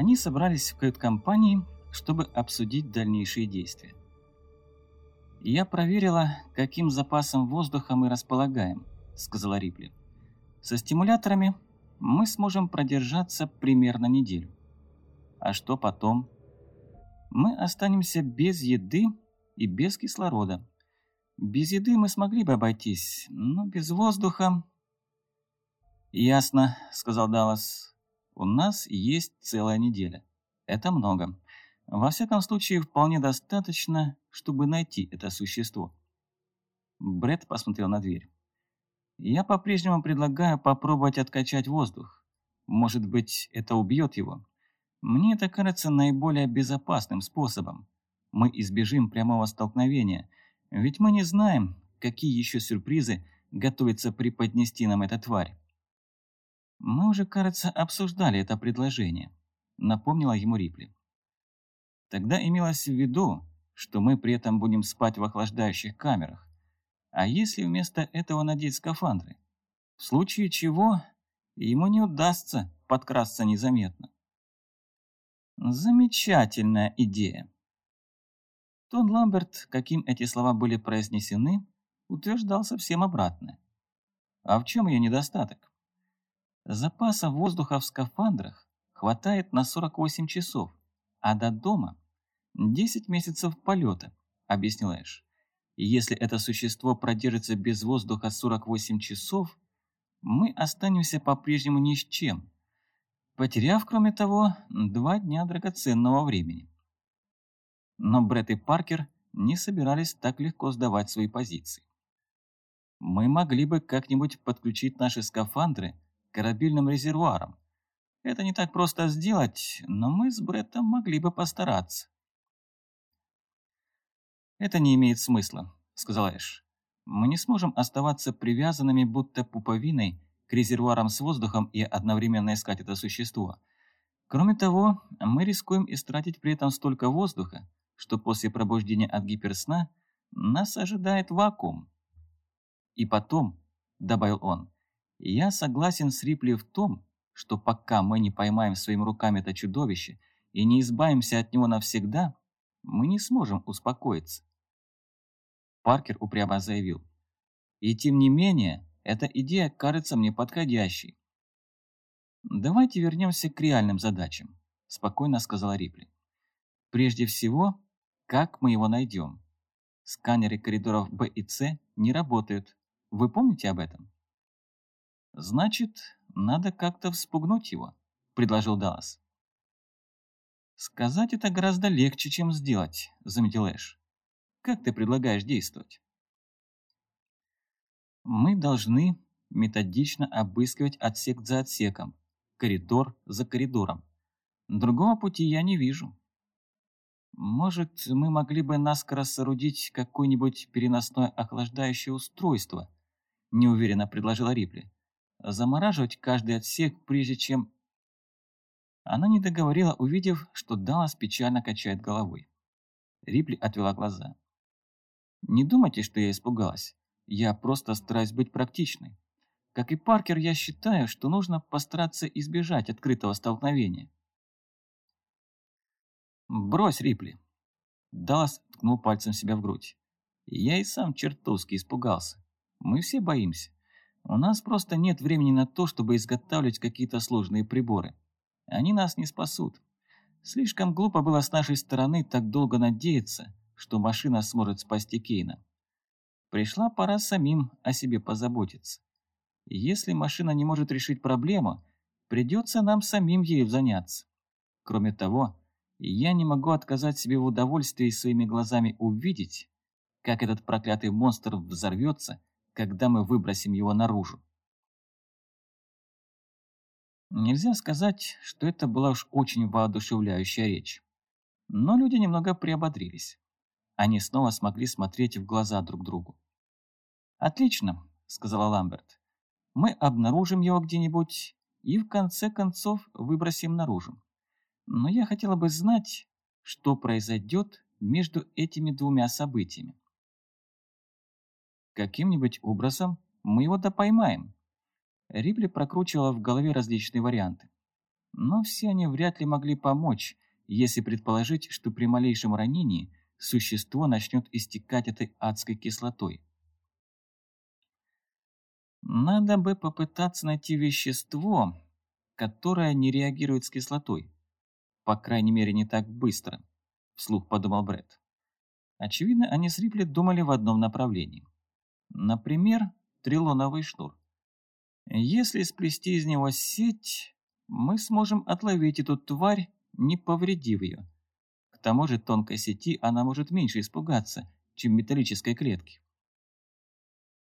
Они собрались в кают-компании, чтобы обсудить дальнейшие действия. «Я проверила, каким запасом воздуха мы располагаем», — сказала Рипли. «Со стимуляторами мы сможем продержаться примерно неделю. А что потом? Мы останемся без еды и без кислорода. Без еды мы смогли бы обойтись, но без воздуха...» «Ясно», — сказал Даллас. «У нас есть целая неделя. Это много. Во всяком случае, вполне достаточно, чтобы найти это существо. Бред посмотрел на дверь. Я по-прежнему предлагаю попробовать откачать воздух. Может быть, это убьет его. Мне это кажется наиболее безопасным способом. Мы избежим прямого столкновения, ведь мы не знаем, какие еще сюрпризы готовится преподнести нам эта тварь. Мы уже, кажется, обсуждали это предложение, напомнила ему Рипли. Тогда имелось в виду, что мы при этом будем спать в охлаждающих камерах. А если вместо этого надеть скафандры? В случае чего ему не удастся подкрасться незаметно. Замечательная идея. Тон Ламберт, каким эти слова были произнесены, утверждал совсем обратное. А в чем ее недостаток? Запаса воздуха в скафандрах хватает на 48 часов, а до дома «Десять месяцев полета», — объяснил Эш. «И если это существо продержится без воздуха 48 часов, мы останемся по-прежнему ни с чем, потеряв, кроме того, два дня драгоценного времени». Но Бретт и Паркер не собирались так легко сдавать свои позиции. «Мы могли бы как-нибудь подключить наши скафандры корабельным резервуарам. Это не так просто сделать, но мы с Бреттом могли бы постараться». «Это не имеет смысла», — сказал Эш. «Мы не сможем оставаться привязанными будто пуповиной к резервуарам с воздухом и одновременно искать это существо. Кроме того, мы рискуем истратить при этом столько воздуха, что после пробуждения от гиперсна нас ожидает вакуум. И потом, — добавил он, — я согласен с Рипли в том, что пока мы не поймаем своими руками это чудовище и не избавимся от него навсегда, мы не сможем успокоиться. Паркер упрямо заявил. И тем не менее, эта идея кажется мне подходящей. «Давайте вернемся к реальным задачам», – спокойно сказала Рипли. «Прежде всего, как мы его найдем? Сканеры коридоров Б и С не работают. Вы помните об этом?» «Значит, надо как-то вспугнуть его», – предложил Даллас. «Сказать это гораздо легче, чем сделать», – заметил Эш. Как ты предлагаешь действовать? Мы должны методично обыскивать отсек за отсеком, коридор за коридором. Другого пути я не вижу. Может, мы могли бы наскоро соорудить какое-нибудь переносное охлаждающее устройство, неуверенно предложила Рипли. Замораживать каждый отсек, прежде чем... Она не договорила, увидев, что Даллас печально качает головой. Рипли отвела глаза. Не думайте, что я испугалась. Я просто стараюсь быть практичной. Как и Паркер, я считаю, что нужно постараться избежать открытого столкновения. «Брось, Рипли!» Даллас ткнул пальцем себя в грудь. «Я и сам чертовски испугался. Мы все боимся. У нас просто нет времени на то, чтобы изготавливать какие-то сложные приборы. Они нас не спасут. Слишком глупо было с нашей стороны так долго надеяться, что машина сможет спасти Кейна. Пришла пора самим о себе позаботиться. Если машина не может решить проблему, придется нам самим ею заняться. Кроме того, я не могу отказать себе в удовольствии своими глазами увидеть, как этот проклятый монстр взорвется, когда мы выбросим его наружу. Нельзя сказать, что это была уж очень воодушевляющая речь. Но люди немного приободрились они снова смогли смотреть в глаза друг другу. «Отлично», — сказала Ламберт. «Мы обнаружим его где-нибудь и в конце концов выбросим наружу. Но я хотела бы знать, что произойдет между этими двумя событиями. Каким-нибудь образом мы его допоймаем. Рипли прокручивала в голове различные варианты. Но все они вряд ли могли помочь, если предположить, что при малейшем ранении существо начнет истекать этой адской кислотой. Надо бы попытаться найти вещество, которое не реагирует с кислотой. По крайней мере, не так быстро, вслух подумал Бред. Очевидно, они с Рипли думали в одном направлении. Например, трилоновый шнур. Если сплести из него сеть, мы сможем отловить эту тварь, не повредив ее. К тому же тонкой сети она может меньше испугаться, чем металлической клетки.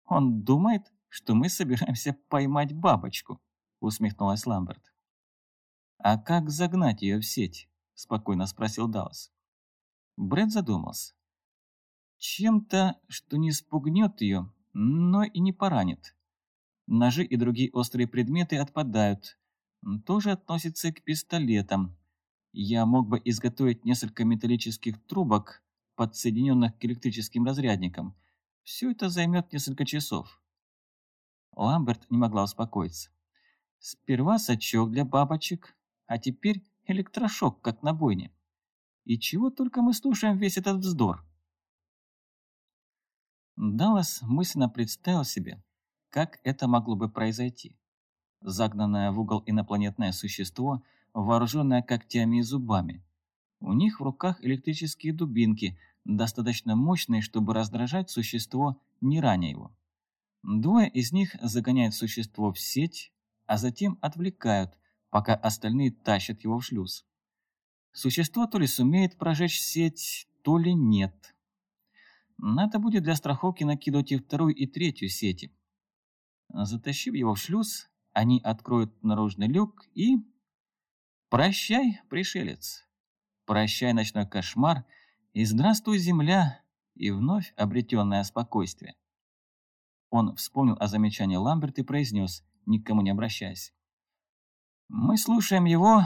Он думает, что мы собираемся поймать бабочку, усмехнулась Ламберт. А как загнать ее в сеть? спокойно спросил Даллас. Брэд задумался. Чем-то, что не спугнет ее, но и не поранит. Ножи и другие острые предметы отпадают. Тоже относится к пистолетам. Я мог бы изготовить несколько металлических трубок, подсоединенных к электрическим разрядникам. Все это займет несколько часов. Ламберт не могла успокоиться. Сперва сачок для бабочек, а теперь электрошок, как на бойне. И чего только мы слушаем весь этот вздор? Даллас мысленно представил себе, как это могло бы произойти? Загнанное в угол инопланетное существо, вооруженное когтями и зубами. У них в руках электрические дубинки, достаточно мощные, чтобы раздражать существо, не раня его. Двое из них загоняют существо в сеть, а затем отвлекают, пока остальные тащат его в шлюз. Существо то ли сумеет прожечь сеть, то ли нет. Надо будет для страховки накидывать и вторую, и третью сети. Затащив его в шлюз, они откроют наружный люк и... Прощай, пришелец. Прощай, ночной кошмар, и здравствуй, земля, и вновь обретенное спокойствие. Он вспомнил о замечании Ламберт и произнес, никому не обращаясь. Мы слушаем его,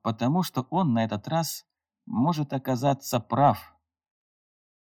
потому что он на этот раз может оказаться прав.